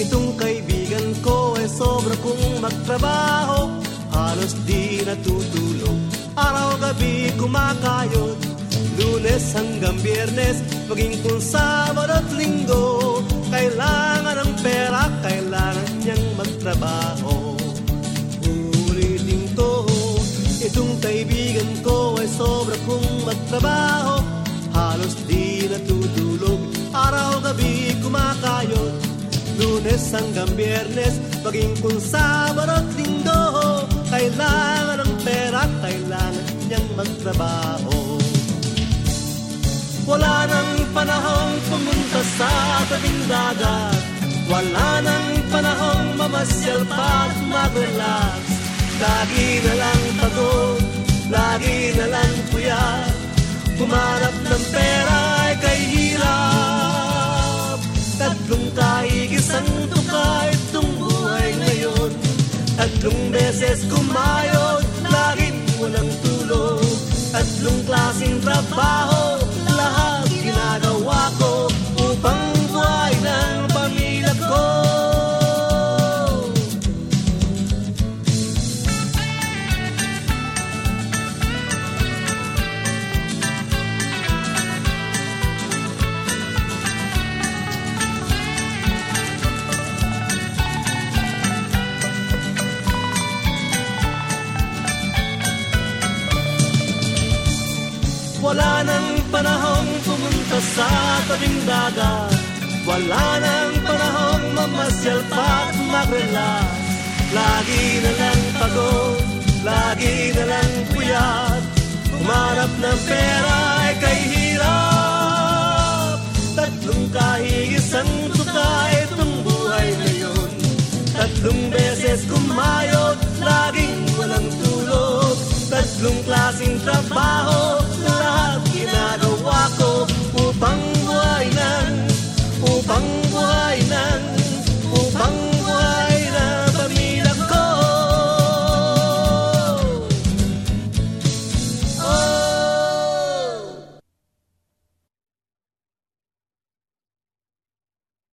Itong kaibigan ko ay sobra kong magtrabaho. Halos di natutulog. Araw-gabi kumakayod Lunes hanggang biyernes Maging kung Sabado at linggo. Kailangan ng pera Kailangan niyang magtrabaho. Ulitin ko Itong kaibigan ko ay sobra kong magtrabaho. Halos di Lunes hanggang biyernes Maging kung Sabado at Linggo Kailangan ng pera Kailangan niyang magtrabaho. Wala nang panahong pumunta sa tabing dagat. Wala nang panahong mamasyal pa at mag-relax. Lagi na lang pagod, lagi na lang puyat. Pumanap Tatlong beses kumayod, laging walang tulog. Tatlong klaseng trabaho, Wala nang panahong pumunta sa tabing dagat. Wala nang panahong mamasyal pa at mag-relax. Lagi na lang pagod, lagi na lang puyat. Umarap ng pera ay kay hirap. Tatlong kahigis ang tuka itong buhay ngayon Tatlong beses kumayo 我爱难，不放